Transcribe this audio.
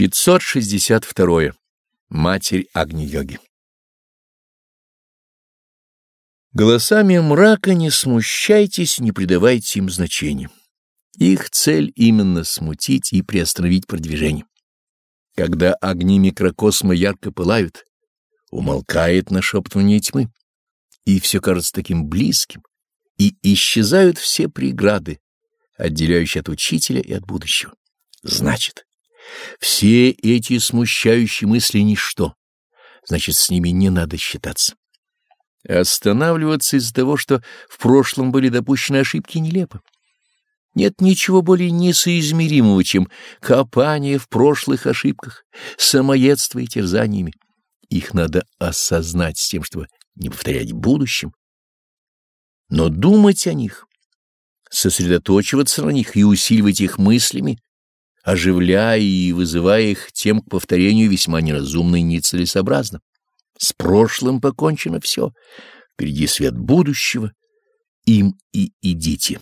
562. Матерь Агни-йоги Голосами мрака не смущайтесь, не придавайте им значения. Их цель именно смутить и приостановить продвижение. Когда огни микрокосма ярко пылают, умолкает нашептывание тьмы, и все кажется таким близким, и исчезают все преграды, отделяющие от учителя и от будущего. Значит, все эти смущающие мысли — ничто, значит, с ними не надо считаться. Останавливаться из-за того, что в прошлом были допущены ошибки, нелепо. Нет ничего более несоизмеримого, чем копание в прошлых ошибках, самоедство и терзаниями. Их надо осознать с тем, чтобы не повторять в будущем, но думать о них, сосредоточиваться на них и усиливать их мыслями, оживляя и вызывая их тем к повторению весьма неразумно и нецелесообразно. С прошлым покончено все, впереди свет будущего, им и идите.